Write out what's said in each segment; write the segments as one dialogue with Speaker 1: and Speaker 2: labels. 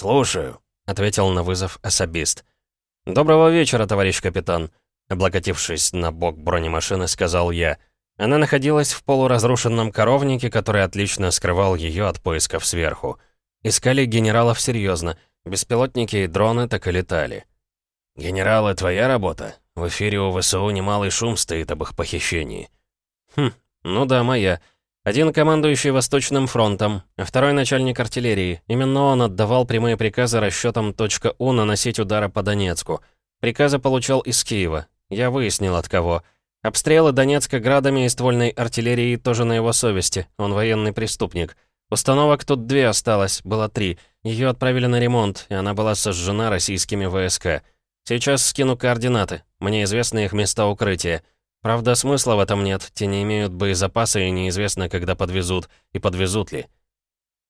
Speaker 1: «Слушаю», — ответил на вызов особист. «Доброго вечера, товарищ капитан», — облокотившись на бок бронемашины, сказал я. Она находилась в полуразрушенном коровнике, который отлично скрывал ее от поисков сверху. Искали генералов серьезно. Беспилотники и дроны так и летали. «Генералы, твоя работа? В эфире у ВСУ немалый шум стоит об их похищении». «Хм, ну да, моя. Один командующий Восточным фронтом, второй начальник артиллерии. Именно он отдавал прямые приказы расчетам .У наносить удары по Донецку. Приказы получал из Киева. Я выяснил от кого. Обстрелы Донецка градами и ствольной артиллерии тоже на его совести. Он военный преступник. Установок тут две осталось, было три. Ее отправили на ремонт, и она была сожжена российскими ВСК. Сейчас скину координаты. Мне известны их места укрытия. Правда, смысла в этом нет. Те не имеют боезапаса и неизвестно, когда подвезут. И подвезут ли.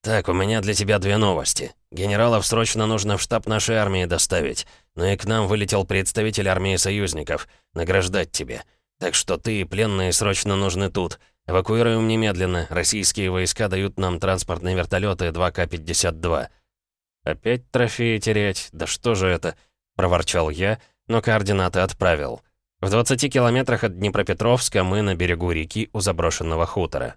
Speaker 1: «Так, у меня для тебя две новости. Генералов срочно нужно в штаб нашей армии доставить. Но и к нам вылетел представитель армии союзников. Награждать тебе. Так что ты и пленные срочно нужны тут. Эвакуируем немедленно. Российские войска дают нам транспортные вертолеты 2К-52». «Опять трофеи терять? Да что же это?» — проворчал я, но координаты отправил. В 20 километрах от Днепропетровска мы на берегу реки у заброшенного хутора.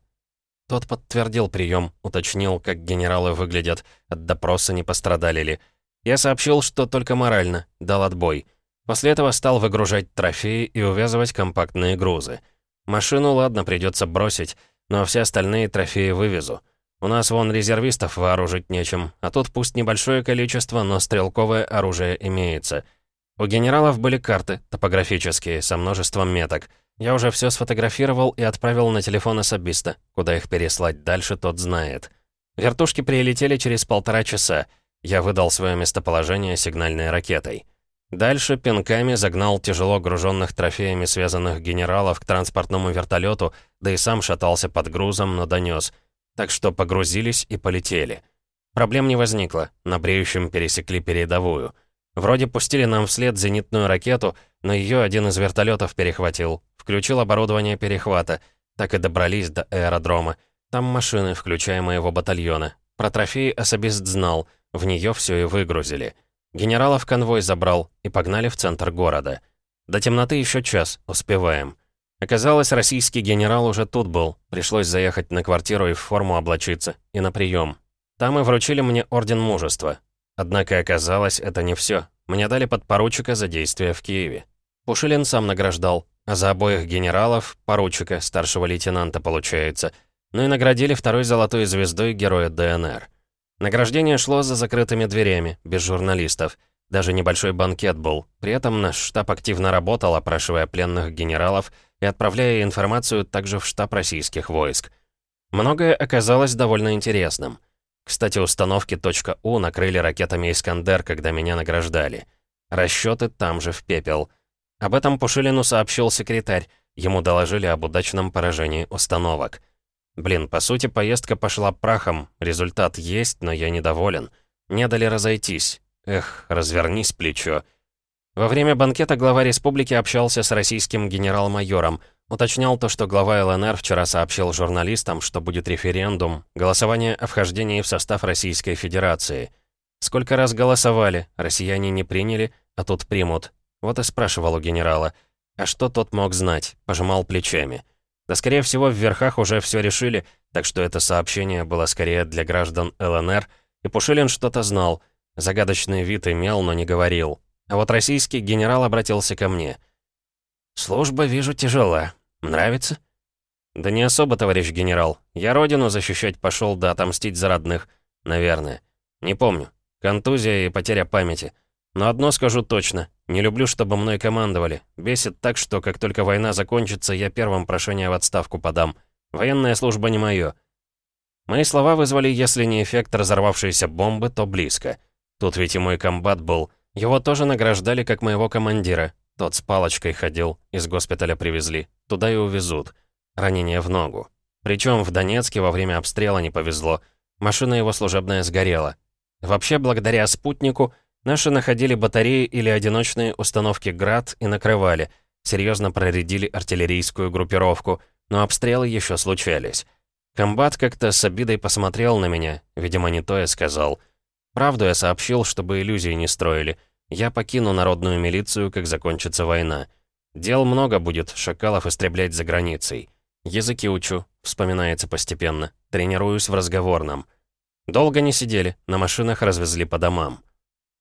Speaker 1: Тот подтвердил прием, уточнил, как генералы выглядят, от допроса не пострадали ли. Я сообщил, что только морально, дал отбой. После этого стал выгружать трофеи и увязывать компактные грузы. Машину, ладно, придется бросить, но все остальные трофеи вывезу. У нас вон резервистов вооружить нечем, а тут пусть небольшое количество, но стрелковое оружие имеется — у генералов были карты, топографические, со множеством меток. Я уже все сфотографировал и отправил на телефон особиста. Куда их переслать дальше, тот знает. Вертушки прилетели через полтора часа. Я выдал свое местоположение сигнальной ракетой. Дальше пинками загнал тяжело груженных трофеями связанных генералов к транспортному вертолету, да и сам шатался под грузом, но донес. Так что погрузились и полетели. Проблем не возникло, на бреющем пересекли передовую. Вроде пустили нам вслед зенитную ракету, но ее один из вертолетов перехватил. Включил оборудование перехвата. Так и добрались до аэродрома. Там машины, включая моего батальона. Про трофеи особист знал. В нее все и выгрузили. Генералов конвой забрал и погнали в центр города. До темноты еще час, успеваем. Оказалось, российский генерал уже тут был. Пришлось заехать на квартиру и в форму облачиться. И на прием. Там и вручили мне Орден Мужества. Однако оказалось, это не все. Мне дали подпоручика за действия в Киеве. Пушилин сам награждал, а за обоих генералов, поручика, старшего лейтенанта получается, ну и наградили второй золотой звездой героя ДНР. Награждение шло за закрытыми дверями, без журналистов. Даже небольшой банкет был. При этом наш штаб активно работал, опрашивая пленных генералов и отправляя информацию также в штаб российских войск. Многое оказалось довольно интересным. Кстати, установки .У накрыли ракетами «Искандер», когда меня награждали. Расчеты там же в пепел. Об этом Пушилину сообщил секретарь. Ему доложили об удачном поражении установок. Блин, по сути, поездка пошла прахом. Результат есть, но я недоволен. Не дали разойтись. Эх, развернись плечо. Во время банкета глава республики общался с российским генерал-майором — Уточнял то, что глава ЛНР вчера сообщил журналистам, что будет референдум, голосование о вхождении в состав Российской Федерации. Сколько раз голосовали, россияне не приняли, а тут примут. Вот и спрашивал у генерала. А что тот мог знать? Пожимал плечами. Да, скорее всего, в верхах уже все решили, так что это сообщение было скорее для граждан ЛНР, и Пушилин что-то знал. Загадочный вид имел, но не говорил. А вот российский генерал обратился ко мне. «Служба, вижу, тяжела. Нравится?» «Да не особо, товарищ генерал. Я родину защищать пошел, да отомстить за родных. Наверное. Не помню. Контузия и потеря памяти. Но одно скажу точно. Не люблю, чтобы мной командовали. Бесит так, что как только война закончится, я первым прошение в отставку подам. Военная служба не мое. Мои слова вызвали, если не эффект разорвавшейся бомбы, то близко. Тут ведь и мой комбат был. Его тоже награждали как моего командира. Тот с палочкой ходил, из госпиталя привезли. Туда и увезут. Ранение в ногу. Причем в Донецке во время обстрела не повезло. Машина его служебная сгорела. Вообще, благодаря спутнику, наши находили батареи или одиночные установки «Град» и накрывали. Серьезно проредили артиллерийскую группировку, но обстрелы еще случались. Комбат как-то с обидой посмотрел на меня, видимо, не то я сказал. Правду я сообщил, чтобы иллюзии не строили. Я покину народную милицию, как закончится война. Дел много будет, шакалов истреблять за границей. Языки учу, вспоминается постепенно. Тренируюсь в разговорном. Долго не сидели, на машинах развезли по домам.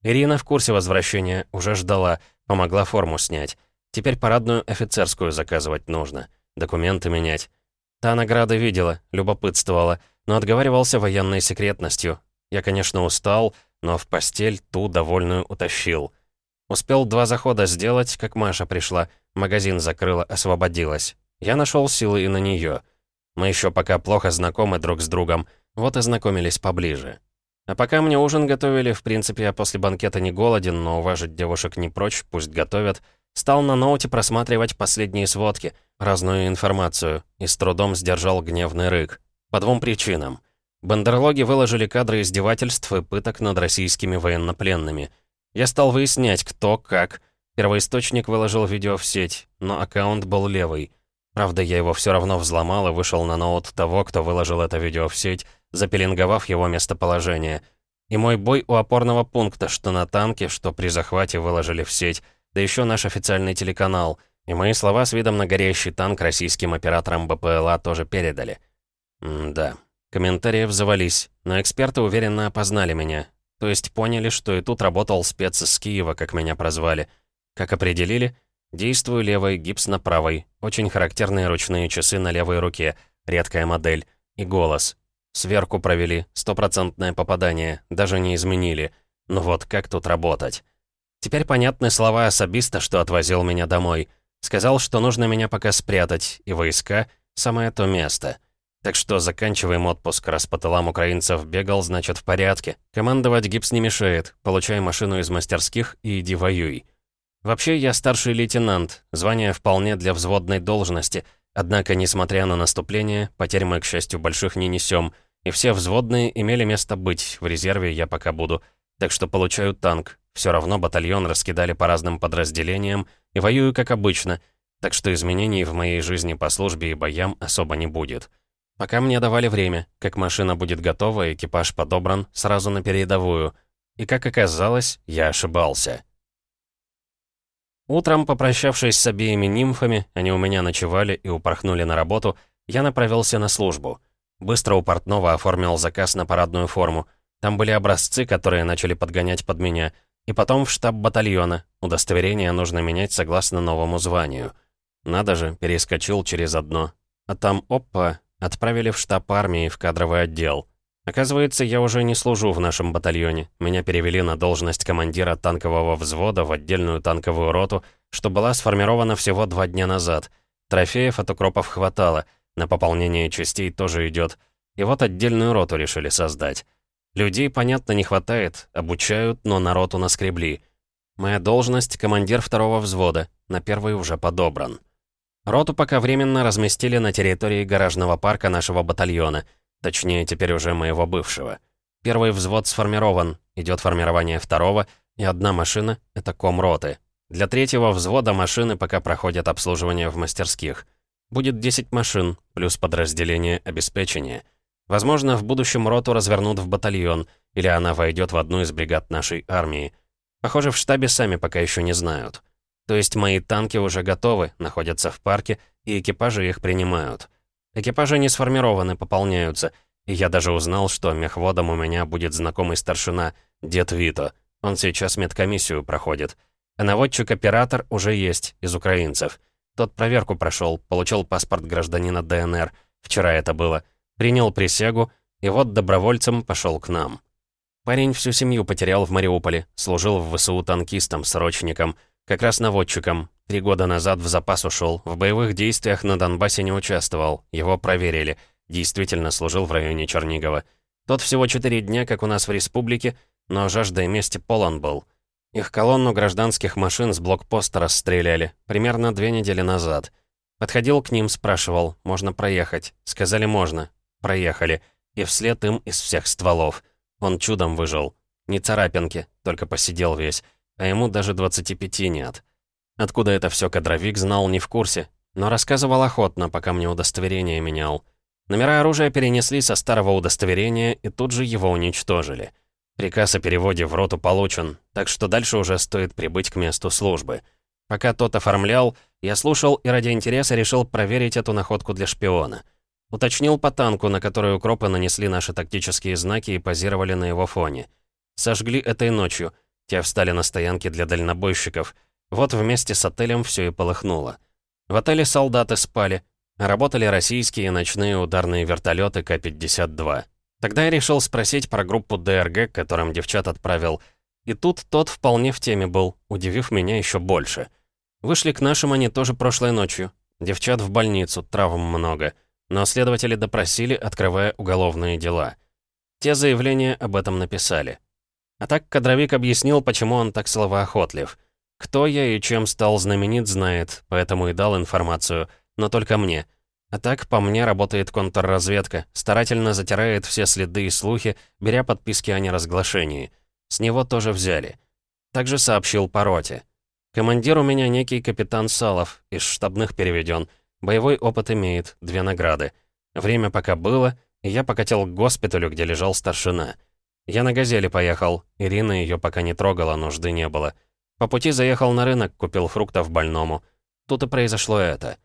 Speaker 1: Ирина в курсе возвращения, уже ждала, помогла форму снять. Теперь парадную офицерскую заказывать нужно. Документы менять. Та награда видела, любопытствовала, но отговаривался военной секретностью. Я, конечно, устал, но в постель ту довольную утащил. Успел два захода сделать, как Маша пришла. Магазин закрыла, освободилась. Я нашел силы и на нее. Мы еще пока плохо знакомы друг с другом, вот и знакомились поближе. А пока мне ужин готовили, в принципе, я после банкета не голоден, но уважить девушек не прочь, пусть готовят, стал на ноуте просматривать последние сводки, разную информацию, и с трудом сдержал гневный рык. По двум причинам. Бандерлоги выложили кадры издевательств и пыток над российскими военнопленными. Я стал выяснять, кто, как. Первоисточник выложил видео в сеть, но аккаунт был левый. Правда, я его все равно взломал и вышел на ноут того, кто выложил это видео в сеть, запеленговав его местоположение. И мой бой у опорного пункта, что на танке, что при захвате выложили в сеть, да еще наш официальный телеканал, и мои слова с видом на горящий танк российским операторам БПЛА тоже передали. М да, комментарии взывались, но эксперты уверенно опознали меня. То есть поняли, что и тут работал спец из Киева, как меня прозвали. Как определили, действую левой, гипс на правой, очень характерные ручные часы на левой руке, редкая модель, и голос. Сверку провели, стопроцентное попадание, даже не изменили. Ну вот, как тут работать? Теперь понятны слова особиста, что отвозил меня домой. Сказал, что нужно меня пока спрятать, и войска — самое то место. Так что заканчиваем отпуск, раз по тылам украинцев бегал, значит в порядке. Командовать гипс не мешает, получай машину из мастерских и иди воюй. Вообще, я старший лейтенант, звание вполне для взводной должности — Однако, несмотря на наступление, потерь мы, к счастью, больших не несем, и все взводные имели место быть, в резерве я пока буду. Так что получаю танк, все равно батальон раскидали по разным подразделениям, и воюю как обычно, так что изменений в моей жизни по службе и боям особо не будет. Пока мне давали время, как машина будет готова, экипаж подобран, сразу на передовую. И как оказалось, я ошибался. Утром, попрощавшись с обеими нимфами, они у меня ночевали и упорхнули на работу, я направился на службу. Быстро у портного оформил заказ на парадную форму. Там были образцы, которые начали подгонять под меня. И потом в штаб батальона. Удостоверение нужно менять согласно новому званию. Надо же, перескочил через одно. А там, опа, отправили в штаб армии в кадровый отдел. Оказывается, я уже не служу в нашем батальоне. Меня перевели на должность командира танкового взвода в отдельную танковую роту, что была сформирована всего два дня назад. Трофеев от укропов хватало, на пополнение частей тоже идет. И вот отдельную роту решили создать. Людей, понятно, не хватает, обучают, но на роту наскребли. Моя должность — командир второго взвода, на первый уже подобран. Роту пока временно разместили на территории гаражного парка нашего батальона — Точнее, теперь уже моего бывшего. Первый взвод сформирован, идет формирование второго, и одна машина — это комроты. Для третьего взвода машины пока проходят обслуживание в мастерских. Будет 10 машин, плюс подразделение обеспечения. Возможно, в будущем роту развернут в батальон, или она войдет в одну из бригад нашей армии. Похоже, в штабе сами пока еще не знают. То есть мои танки уже готовы, находятся в парке, и экипажи их принимают. Экипажи не сформированы, пополняются. И я даже узнал, что мехводом у меня будет знакомый старшина, дед Вито. Он сейчас медкомиссию проходит. А наводчик-оператор уже есть, из украинцев. Тот проверку прошел, получил паспорт гражданина ДНР. Вчера это было. Принял присягу, и вот добровольцем пошел к нам. Парень всю семью потерял в Мариуполе, служил в ВСУ танкистом, срочником, как раз наводчиком, Три года назад в запас ушел, в боевых действиях на Донбассе не участвовал, его проверили. Действительно служил в районе Чернигова. Тот всего четыре дня, как у нас в республике, но жаждой мести полон был. Их колонну гражданских машин с блокпоста расстреляли, примерно две недели назад. Подходил к ним, спрашивал, можно проехать. Сказали, можно. Проехали. И вслед им из всех стволов. Он чудом выжил. Не царапинки, только посидел весь. А ему даже 25 нет. Откуда это все кадровик знал, не в курсе, но рассказывал охотно, пока мне удостоверение менял. Номера оружия перенесли со старого удостоверения и тут же его уничтожили. Приказ о переводе в роту получен, так что дальше уже стоит прибыть к месту службы. Пока тот оформлял, я слушал и ради интереса решил проверить эту находку для шпиона. Уточнил по танку, на который укропы нанесли наши тактические знаки и позировали на его фоне. Сожгли этой ночью. Те встали на стоянке для дальнобойщиков. Вот вместе с отелем все и полыхнуло. В отеле солдаты спали. Работали российские ночные ударные вертолеты К-52. Тогда я решил спросить про группу ДРГ, которым девчат отправил. И тут тот вполне в теме был, удивив меня еще больше. Вышли к нашим они тоже прошлой ночью. Девчат в больницу, травм много но следователи допросили, открывая уголовные дела. Те заявления об этом написали. А так кадровик объяснил, почему он так словоохотлив. Кто я и чем стал знаменит, знает, поэтому и дал информацию, но только мне. А так, по мне, работает контрразведка, старательно затирает все следы и слухи, беря подписки о неразглашении. С него тоже взяли. Также сообщил по роте. Командир у меня некий капитан Салов, из штабных переведен — Боевой опыт имеет, две награды. Время пока было, и я покатил к госпиталю, где лежал старшина. Я на «Газели» поехал, Ирина ее пока не трогала, нужды не было. По пути заехал на рынок, купил фруктов больному. Тут и произошло это.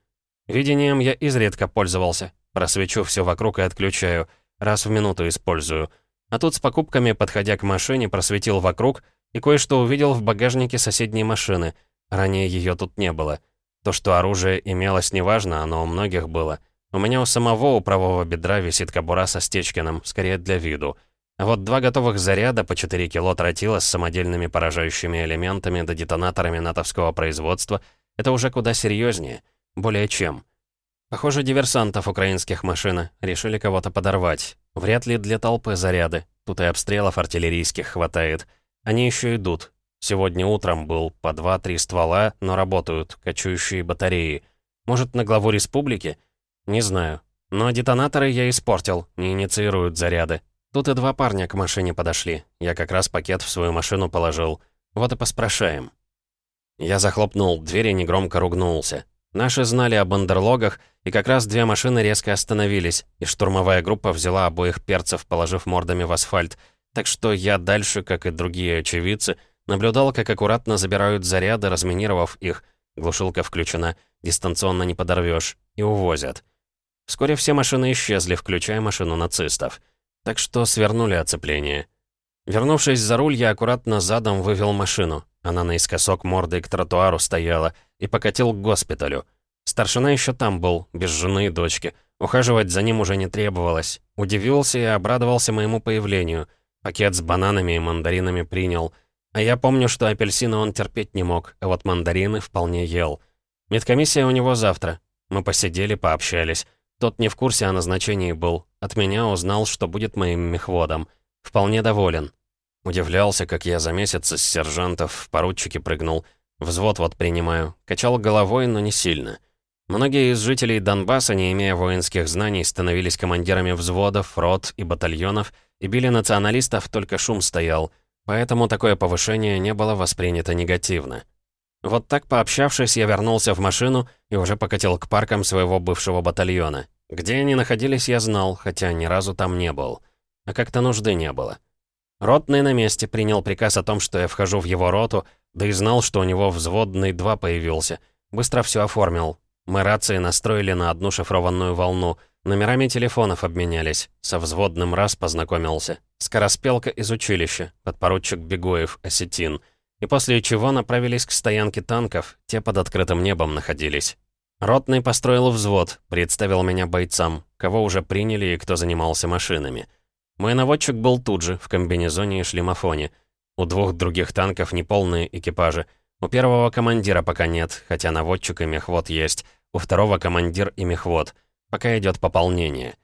Speaker 1: Видением я изредка пользовался. Просвечу все вокруг и отключаю. Раз в минуту использую. А тут с покупками, подходя к машине, просветил вокруг и кое-что увидел в багажнике соседней машины. Ранее ее тут не было. То, что оружие имелось, неважно, оно у многих было. У меня у самого у правого бедра висит кобура со Стечкиным, скорее для виду. Вот два готовых заряда по 4 кило тротила с самодельными поражающими элементами да детонаторами натовского производства — это уже куда серьезнее. Более чем. Похоже, диверсантов украинских машин решили кого-то подорвать. Вряд ли для толпы заряды. Тут и обстрелов артиллерийских хватает. Они еще идут. Сегодня утром был по два-три ствола, но работают, кочующие батареи. Может, на главу республики? Не знаю. Но детонаторы я испортил, не инициируют заряды. Тут и два парня к машине подошли. Я как раз пакет в свою машину положил. Вот и поспрашаем. Я захлопнул дверь и негромко ругнулся. Наши знали о бандерлогах, и как раз две машины резко остановились, и штурмовая группа взяла обоих перцев, положив мордами в асфальт. Так что я дальше, как и другие очевидцы, Наблюдал, как аккуратно забирают заряды, разминировав их. Глушилка включена, дистанционно не подорвешь. И увозят. Вскоре все машины исчезли, включая машину нацистов. Так что свернули оцепление. Вернувшись за руль, я аккуратно задом вывел машину. Она наискосок мордой к тротуару стояла и покатил к госпиталю. Старшина еще там был, без жены и дочки. Ухаживать за ним уже не требовалось. Удивился и обрадовался моему появлению. Пакет с бананами и мандаринами принял — а я помню, что апельсины он терпеть не мог, а вот мандарины вполне ел. Медкомиссия у него завтра. Мы посидели, пообщались. Тот не в курсе о назначении был. От меня узнал, что будет моим мехводом. Вполне доволен. Удивлялся, как я за месяц из сержантов в поручики прыгнул. Взвод вот принимаю. Качал головой, но не сильно. Многие из жителей Донбасса, не имея воинских знаний, становились командирами взводов, рот и батальонов и били националистов, только шум стоял — Поэтому такое повышение не было воспринято негативно. Вот так пообщавшись, я вернулся в машину и уже покатил к паркам своего бывшего батальона. Где они находились, я знал, хотя ни разу там не был. А как-то нужды не было. Ротный на месте принял приказ о том, что я вхожу в его роту, да и знал, что у него взводный 2 появился. Быстро все оформил. Мы рации настроили на одну шифрованную волну, Номерами телефонов обменялись. Со взводным раз познакомился. Скороспелка из училища, подпоручик Бегоев, осетин. И после чего направились к стоянке танков, те под открытым небом находились. Ротный построил взвод, представил меня бойцам, кого уже приняли и кто занимался машинами. Мой наводчик был тут же, в комбинезоне и шлемофоне. У двух других танков неполные экипажи. У первого командира пока нет, хотя наводчик и мехвод есть. У второго командир и мехвод — пока идет пополнение.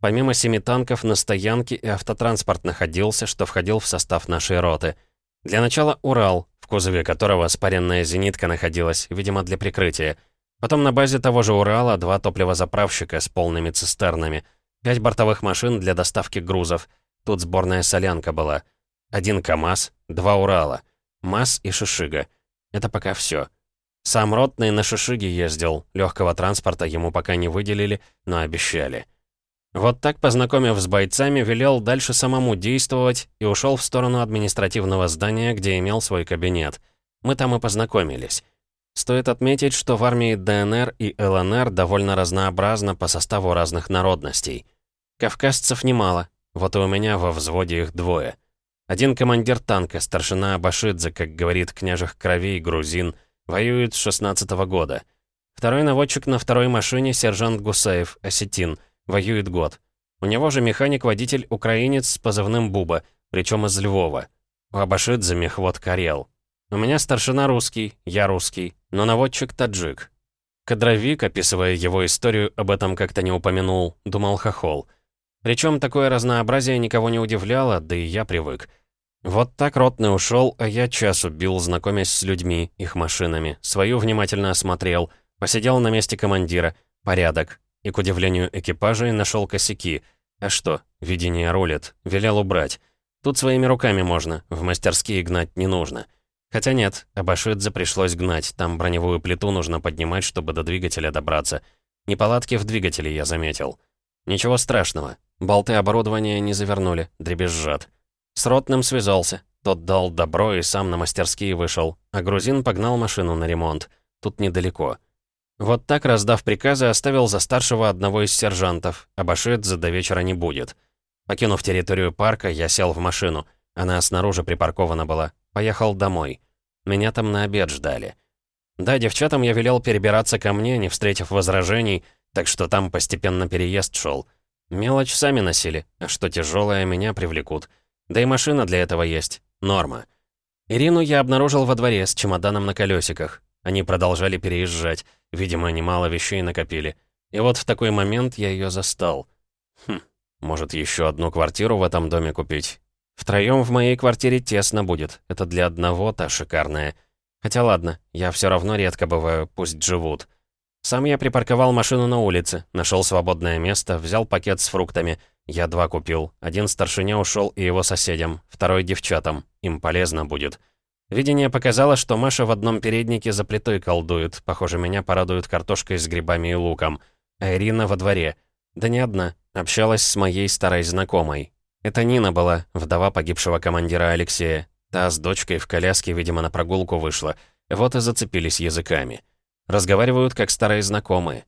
Speaker 1: Помимо семи танков на стоянке и автотранспорт находился, что входил в состав нашей роты. Для начала «Урал», в кузове которого спаренная зенитка находилась, видимо, для прикрытия. Потом на базе того же «Урала» два топливозаправщика с полными цистернами, пять бортовых машин для доставки грузов. Тут сборная солянка была. Один КАМАЗ, два «Урала», МАЗ и «Шишига». Это пока все. Сам Ротный на Шишиге ездил, легкого транспорта ему пока не выделили, но обещали. Вот так, познакомив с бойцами, велел дальше самому действовать и ушел в сторону административного здания, где имел свой кабинет. Мы там и познакомились. Стоит отметить, что в армии ДНР и ЛНР довольно разнообразно по составу разных народностей. Кавказцев немало, вот и у меня во взводе их двое. Один командир танка, старшина Абашидзе, как говорит княжих кровей, грузин, воюет с 16 -го года. Второй наводчик на второй машине, сержант Гусаев, осетин, воюет год. У него же механик-водитель украинец с позывным Буба, причем из Львова. У Абашидзе мехвод Карел. У меня старшина русский, я русский, но наводчик таджик. Кадровик, описывая его историю, об этом как-то не упомянул, думал хохол. Причем такое разнообразие никого не удивляло, да и я привык. Вот так ротный ушел, а я час убил, знакомясь с людьми, их машинами, свою внимательно осмотрел, посидел на месте командира, порядок, и, к удивлению экипажа, нашел косяки. А что, видение рулит, велел убрать. Тут своими руками можно, в мастерские гнать не нужно. Хотя нет, Абашидзе пришлось гнать, там броневую плиту нужно поднимать, чтобы до двигателя добраться. Неполадки в двигателе я заметил. Ничего страшного, болты оборудования не завернули, дребезжат. С ротным связался, тот дал добро и сам на мастерские вышел, а грузин погнал машину на ремонт. Тут недалеко. Вот так, раздав приказы, оставил за старшего одного из сержантов, а Башидзе до вечера не будет. Покинув территорию парка, я сел в машину. Она снаружи припаркована была, Поехал домой. Меня там на обед ждали. Да, девчатам я велел перебираться ко мне, не встретив возражений, так что там постепенно переезд шел. Мелочь сами носили, а что тяжелое, меня привлекут. Да и машина для этого есть. Норма. Ирину я обнаружил во дворе с чемоданом на колесиках. Они продолжали переезжать. Видимо, немало вещей накопили. И вот в такой момент я ее застал. Хм, может, еще одну квартиру в этом доме купить? Втроем в моей квартире тесно будет. Это для одного та шикарная. Хотя ладно, я все равно редко бываю, пусть живут. Сам я припарковал машину на улице, нашел свободное место, взял пакет с фруктами. Я два купил. Один старшине ушел и его соседям, второй девчатам. Им полезно будет. Видение показало, что Маша в одном переднике за плитой колдует. Похоже, меня порадуют картошкой с грибами и луком. А Ирина во дворе. Да не одна. Общалась с моей старой знакомой. Это Нина была, вдова погибшего командира Алексея. Та с дочкой в коляске, видимо, на прогулку вышла. Вот и зацепились языками. Разговаривают, как старые знакомые.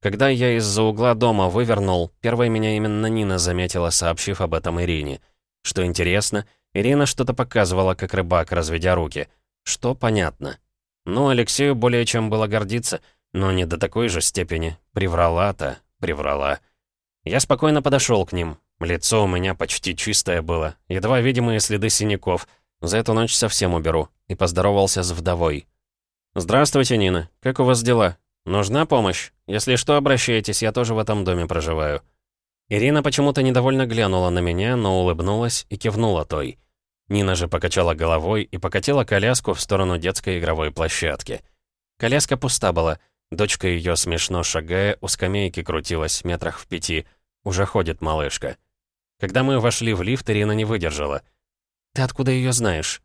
Speaker 1: Когда я из-за угла дома вывернул, первой меня именно Нина заметила, сообщив об этом Ирине. Что интересно, Ирина что-то показывала, как рыбак, разведя руки. Что понятно. Ну, Алексею более чем было гордиться, но не до такой же степени. Приврала-то, приврала. Я спокойно подошел к ним, Лицо у меня почти чистое было, едва видимые следы синяков. За эту ночь совсем уберу. И поздоровался с вдовой. «Здравствуйте, Нина. Как у вас дела? Нужна помощь? Если что, обращайтесь, я тоже в этом доме проживаю». Ирина почему-то недовольно глянула на меня, но улыбнулась и кивнула той. Нина же покачала головой и покатила коляску в сторону детской игровой площадки. Коляска пуста была. Дочка ее, смешно шагая, у скамейки крутилась метрах в пяти. Уже ходит малышка. Когда мы вошли в лифт, Ирина не выдержала. «Ты откуда ее знаешь?»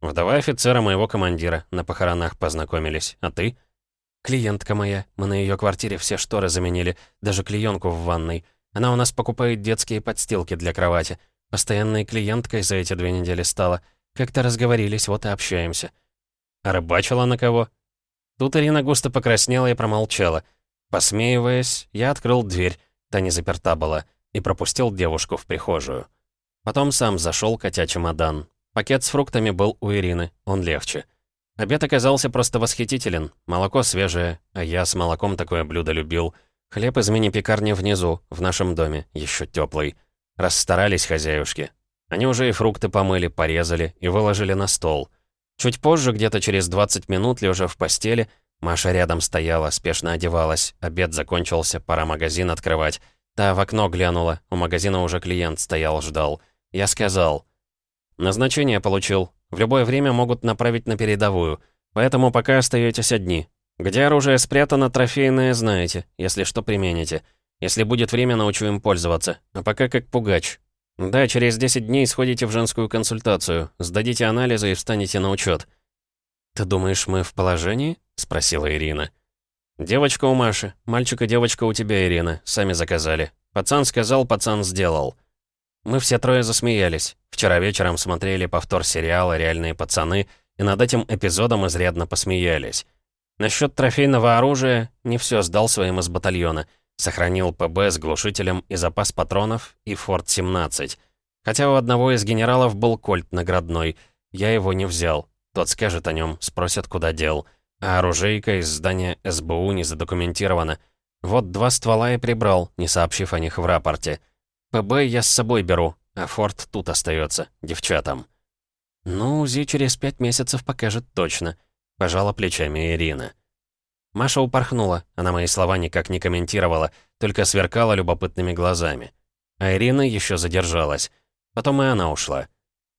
Speaker 1: «Вдова офицера моего командира. На похоронах познакомились. А ты?» «Клиентка моя. Мы на ее квартире все шторы заменили. Даже клеенку в ванной. Она у нас покупает детские подстилки для кровати. Постоянной клиенткой за эти две недели стала. Как-то разговорились, вот и общаемся». «А рыбачила на кого?» Тут Ирина густо покраснела и промолчала. Посмеиваясь, я открыл дверь. Та не заперта была и пропустил девушку в прихожую. Потом сам зашел, катя чемодан. Пакет с фруктами был у Ирины, он легче. Обед оказался просто восхитителен. Молоко свежее, а я с молоком такое блюдо любил. Хлеб из мини-пекарни внизу, в нашем доме, еще теплый. Расстарались хозяюшки. Они уже и фрукты помыли, порезали и выложили на стол. Чуть позже, где-то через 20 минут, лежа в постели, Маша рядом стояла, спешно одевалась. Обед закончился, пора магазин открывать. Та в окно глянула, у магазина уже клиент стоял, ждал. Я сказал. «Назначение получил. В любое время могут направить на передовую. Поэтому пока остаетесь одни. Где оружие спрятано, трофейное знаете, если что примените. Если будет время, научу им пользоваться. А пока как пугач. Да, через 10 дней сходите в женскую консультацию, сдадите анализы и встанете на учет. «Ты думаешь, мы в положении?» — спросила Ирина. «Девочка у Маши. Мальчик и девочка у тебя, Ирина. Сами заказали. Пацан сказал, пацан сделал. Мы все трое засмеялись. Вчера вечером смотрели повтор сериала «Реальные пацаны» и над этим эпизодом изрядно посмеялись. Насчет трофейного оружия не все сдал своим из батальона. Сохранил ПБ с глушителем и запас патронов, и Форт-17. Хотя у одного из генералов был кольт наградной. Я его не взял. Тот скажет о нем, спросят, куда дел. А оружейка из здания СБУ не задокументирована. Вот два ствола и прибрал, не сообщив о них в рапорте. ПБ я с собой беру, а Форт тут остается, девчатам. Ну, УЗИ через пять месяцев покажет точно. Пожала плечами Ирина. Маша упорхнула, она мои слова никак не комментировала, только сверкала любопытными глазами. А Ирина еще задержалась. Потом и она ушла.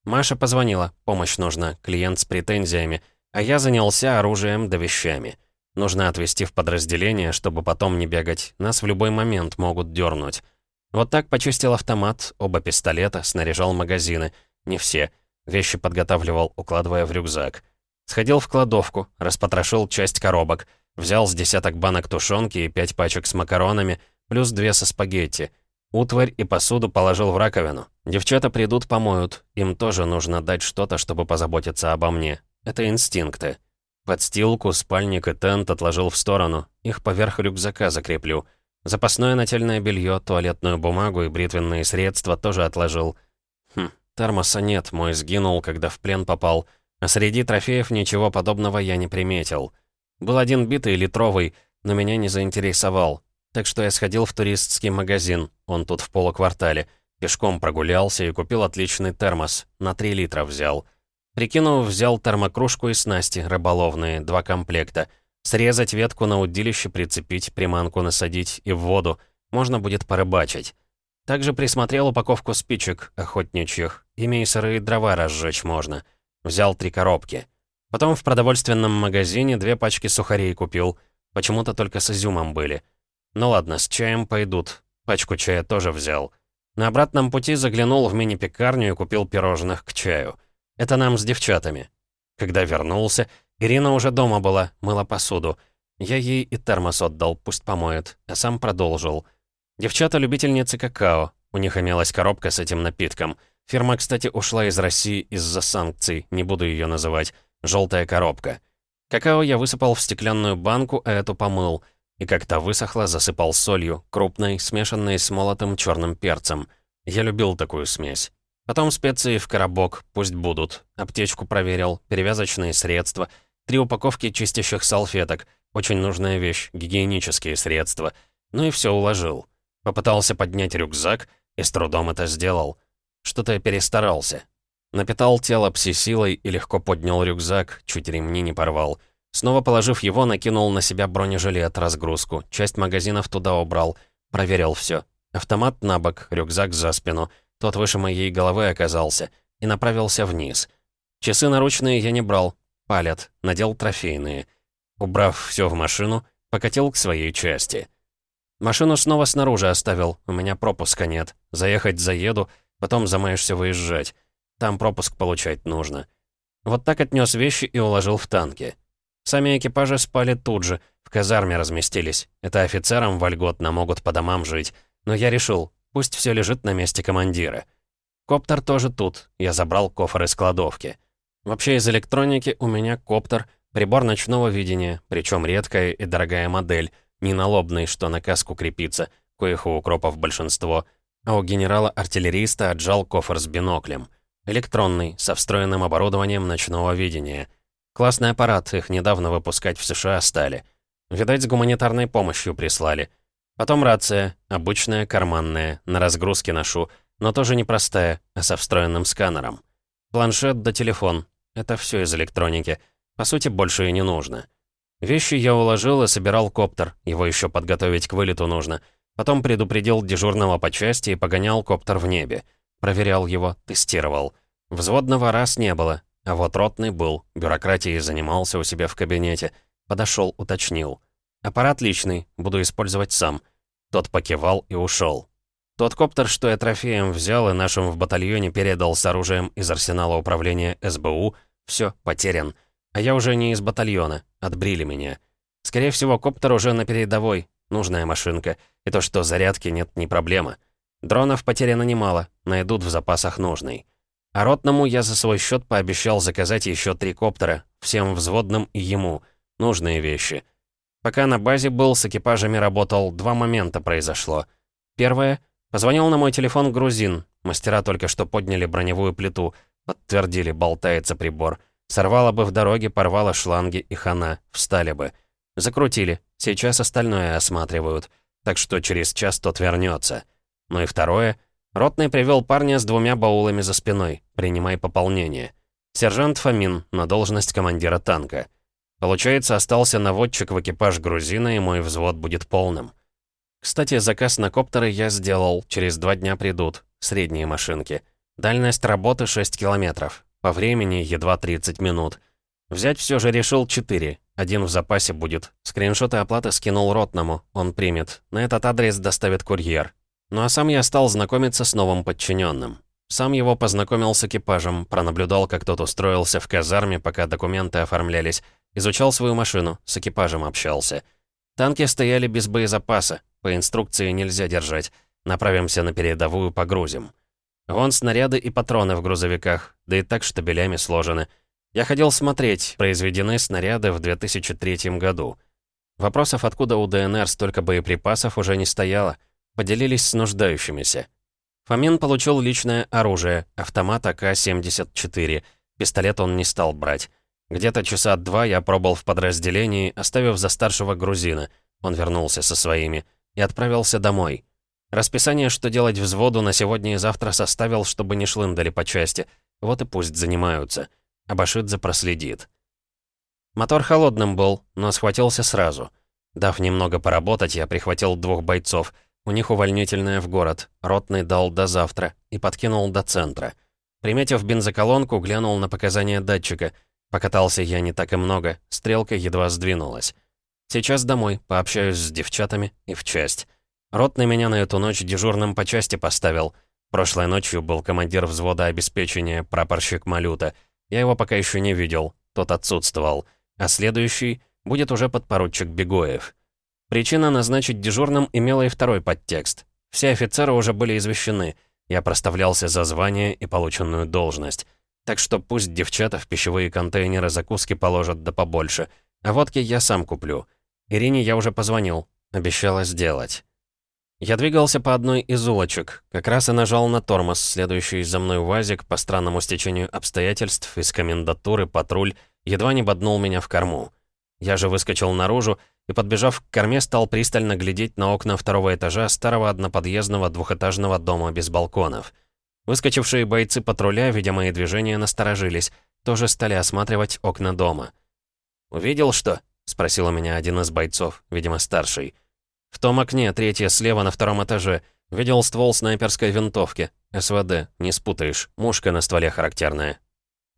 Speaker 1: Маша позвонила, помощь нужна, клиент с претензиями, а я занялся оружием да вещами. Нужно отвезти в подразделение, чтобы потом не бегать, нас в любой момент могут дернуть. Вот так почистил автомат, оба пистолета, снаряжал магазины. Не все. Вещи подготавливал, укладывая в рюкзак. Сходил в кладовку, распотрошил часть коробок, взял с десяток банок тушенки и пять пачек с макаронами, плюс две со спагетти. Утварь и посуду положил в раковину. Девчата придут, помоют. Им тоже нужно дать что-то, чтобы позаботиться обо мне. Это инстинкты. Подстилку, спальник и тент отложил в сторону. Их поверх рюкзака закреплю. Запасное нательное белье, туалетную бумагу и бритвенные средства тоже отложил. Хм, термоса нет, мой сгинул, когда в плен попал. А среди трофеев ничего подобного я не приметил. Был один битый литровый, но меня не заинтересовал. Так что я сходил в туристский магазин, он тут в полуквартале. Пешком прогулялся и купил отличный термос, на 3 литра взял. Прикинув, взял термокружку и снасти рыболовные, два комплекта — Срезать ветку на удилище, прицепить, приманку насадить и в воду. Можно будет порыбачить. Также присмотрел упаковку спичек охотничьих. Ими и сырые дрова разжечь можно. Взял три коробки. Потом в продовольственном магазине две пачки сухарей купил. Почему-то только с изюмом были. Ну ладно, с чаем пойдут. Пачку чая тоже взял. На обратном пути заглянул в мини-пекарню и купил пирожных к чаю. Это нам с девчатами. Когда вернулся, Ирина уже дома была, мыла посуду. Я ей и термос отдал, пусть помоет, а сам продолжил. Девчата любительницы какао. У них имелась коробка с этим напитком. Фирма, кстати, ушла из России из-за санкций, не буду ее называть. Желтая коробка. Какао я высыпал в стеклянную банку, а эту помыл. И как-то высохло, засыпал солью, крупной, смешанной с молотым черным перцем. Я любил такую смесь. Потом специи в коробок, пусть будут. Аптечку проверил, перевязочные средства — Три упаковки чистящих салфеток. Очень нужная вещь, гигиенические средства. Ну и все уложил. Попытался поднять рюкзак и с трудом это сделал. Что-то я перестарался. Напитал тело пси-силой и легко поднял рюкзак, чуть ремни не порвал. Снова положив его, накинул на себя бронежилет, разгрузку. Часть магазинов туда убрал. Проверил все. Автомат на бок, рюкзак за спину. Тот выше моей головы оказался. И направился вниз. Часы наручные я не брал, Палят, надел трофейные. Убрав все в машину, покатил к своей части. Машину снова снаружи оставил, у меня пропуска нет. Заехать заеду, потом замаешься выезжать. Там пропуск получать нужно. Вот так отнес вещи и уложил в танки. Сами экипажи спали тут же, в казарме разместились. Это офицерам вольготно могут по домам жить. Но я решил, пусть все лежит на месте командира. Коптер тоже тут, я забрал кофр из кладовки. Вообще из электроники у меня коптер, прибор ночного видения, причем редкая и дорогая модель, не налобный, что на каску крепится, коих у укропов большинство, а у генерала-артиллериста отжал кофр с биноклем. Электронный, со встроенным оборудованием ночного видения. Классный аппарат, их недавно выпускать в США стали. Видать, с гуманитарной помощью прислали. Потом рация, обычная, карманная, на разгрузке ношу, но тоже непростая, а со встроенным сканером. Планшет да телефон, это все из электроники. По сути, больше и не нужно. Вещи я уложил и собирал коптер. Его еще подготовить к вылету нужно. Потом предупредил дежурного по части и погонял коптер в небе. Проверял его, тестировал. Взводного раз не было, а вот ротный был. Бюрократией занимался у себя в кабинете. Подошел, уточнил. Аппарат личный, буду использовать сам. Тот покивал и ушел. Тот коптер, что я трофеем взял и нашим в батальоне передал с оружием из арсенала управления СБУ, все, потерян. А я уже не из батальона, отбрили меня. Скорее всего, коптер уже на передовой. Нужная машинка. И то, что зарядки нет, не проблема. Дронов потеряно немало, найдут в запасах нужный. А ротному я за свой счет пообещал заказать еще три коптера, всем взводным и ему. Нужные вещи. Пока на базе был, с экипажами работал, два момента произошло. Первое. Позвонил на мой телефон грузин. Мастера только что подняли броневую плиту. Подтвердили, болтается прибор. Сорвало бы в дороге, порвало шланги и хана. Встали бы. Закрутили. Сейчас остальное осматривают. Так что через час тот вернется. Ну и второе. Ротный привел парня с двумя баулами за спиной. Принимай пополнение. Сержант Фомин на должность командира танка. Получается, остался наводчик в экипаж грузина, и мой взвод будет полным. Кстати, заказ на коптеры я сделал. Через два дня придут. Средние машинки. Дальность работы 6 километров. По времени едва 30 минут. Взять все же решил 4. Один в запасе будет. Скриншоты оплаты скинул ротному. Он примет. На этот адрес доставит курьер. Ну а сам я стал знакомиться с новым подчиненным. Сам его познакомил с экипажем, пронаблюдал, как тот устроился в казарме, пока документы оформлялись, изучал свою машину, с экипажем общался. Танки стояли без боезапаса, по инструкции нельзя держать. Направимся на передовую, погрузим. Вон снаряды и патроны в грузовиках, да и так штабелями сложены. Я ходил смотреть, произведены снаряды в 2003 году. Вопросов, откуда у ДНР столько боеприпасов, уже не стояло. Поделились с нуждающимися. Фомин получил личное оружие, автомат АК-74. Пистолет он не стал брать. Где-то часа два я пробыл в подразделении, оставив за старшего грузина. Он вернулся со своими. И отправился домой. Расписание, что делать взводу, на сегодня и завтра составил, чтобы не шлындали по части. Вот и пусть занимаются. Абашидзе проследит. Мотор холодным был, но схватился сразу. Дав немного поработать, я прихватил двух бойцов. У них увольнительное в город. Ротный дал до завтра и подкинул до центра. Приметив бензоколонку, глянул на показания датчика. Покатался я не так и много, стрелка едва сдвинулась. Сейчас домой, пообщаюсь с девчатами и в часть. Ротный меня на эту ночь дежурным по части поставил. Прошлой ночью был командир взвода обеспечения, прапорщик Малюта. Я его пока еще не видел, тот отсутствовал. А следующий будет уже подпоручик Бегоев. Причина назначить дежурным имела и второй подтекст. Все офицеры уже были извещены. Я проставлялся за звание и полученную должность. Так что пусть девчата в пищевые контейнеры закуски положат да побольше. А водки я сам куплю. Ирине я уже позвонил. Обещала сделать. Я двигался по одной из улочек, как раз и нажал на тормоз, следующий за мной УАЗик по странному стечению обстоятельств из комендатуры патруль едва не боднул меня в корму. Я же выскочил наружу и, подбежав к корме, стал пристально глядеть на окна второго этажа старого одноподъездного двухэтажного дома без балконов. Выскочившие бойцы патруля, видя мои движения, насторожились, тоже стали осматривать окна дома. «Увидел что?» — спросил у меня один из бойцов, видимо, старший. В том окне, третье слева на втором этаже. Видел ствол снайперской винтовки. СВД, не спутаешь. Мушка на стволе характерная.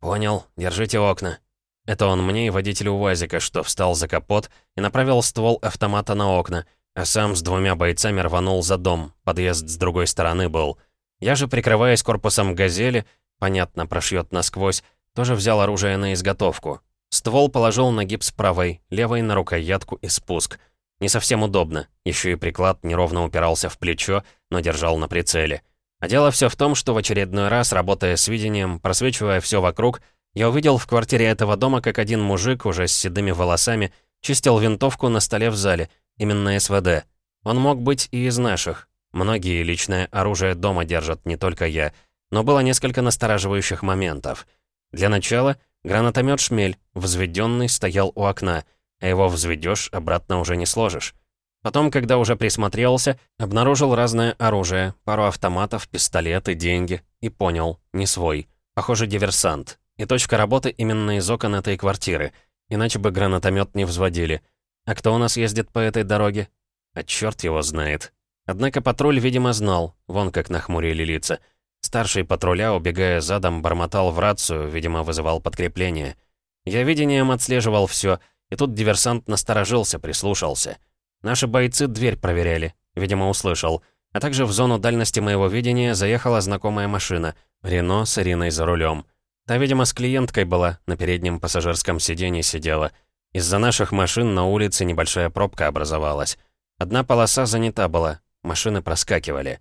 Speaker 1: Понял, держите окна. Это он мне и водителю УАЗика, что встал за капот и направил ствол автомата на окна, а сам с двумя бойцами рванул за дом. Подъезд с другой стороны был. Я же, прикрываясь корпусом «Газели», понятно, прошьет насквозь, тоже взял оружие на изготовку. Ствол положил на гипс правой, левой на рукоятку и спуск. Не совсем удобно. Еще и приклад неровно упирался в плечо, но держал на прицеле. А дело все в том, что в очередной раз, работая с видением, просвечивая все вокруг, я увидел в квартире этого дома, как один мужик, уже с седыми волосами, чистил винтовку на столе в зале, именно СВД. Он мог быть и из наших. Многие личное оружие дома держат, не только я. Но было несколько настораживающих моментов. Для начала, гранатомет «Шмель», взведенный, стоял у окна — а его взведешь, обратно уже не сложишь. Потом, когда уже присмотрелся, обнаружил разное оружие, пару автоматов, пистолеты, деньги, и понял, не свой. Похоже, диверсант. И точка работы именно из окон этой квартиры, иначе бы гранатомет не взводили. А кто у нас ездит по этой дороге? А черт его знает. Однако патруль, видимо, знал, вон как нахмурили лица. Старший патруля, убегая задом, бормотал в рацию, видимо, вызывал подкрепление. Я видением отслеживал все — и тут диверсант насторожился, прислушался. Наши бойцы дверь проверяли, видимо, услышал. А также в зону дальности моего видения заехала знакомая машина. Рено с Ириной за рулем. Та, видимо, с клиенткой была, на переднем пассажирском сиденье сидела. Из-за наших машин на улице небольшая пробка образовалась. Одна полоса занята была, машины проскакивали.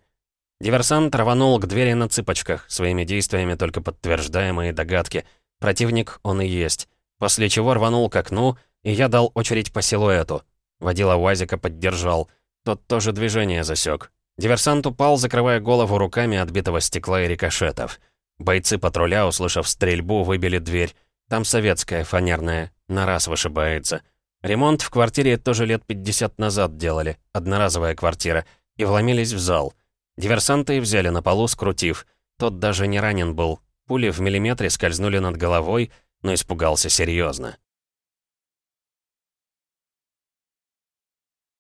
Speaker 1: Диверсант рванул к двери на цыпочках, своими действиями только подтверждая мои догадки. Противник он и есть. После чего рванул к окну, и я дал очередь по силуэту. Водила УАЗика поддержал. Тот тоже движение засек. Диверсант упал, закрывая голову руками от битого стекла и рикошетов. Бойцы патруля, услышав стрельбу, выбили дверь. Там советская, фанерная, на раз вышибается. Ремонт в квартире тоже лет 50 назад делали, одноразовая квартира, и вломились в зал. Диверсанты взяли на полу, скрутив. Тот даже не ранен был. Пули в миллиметре скользнули над головой, но испугался серьезно.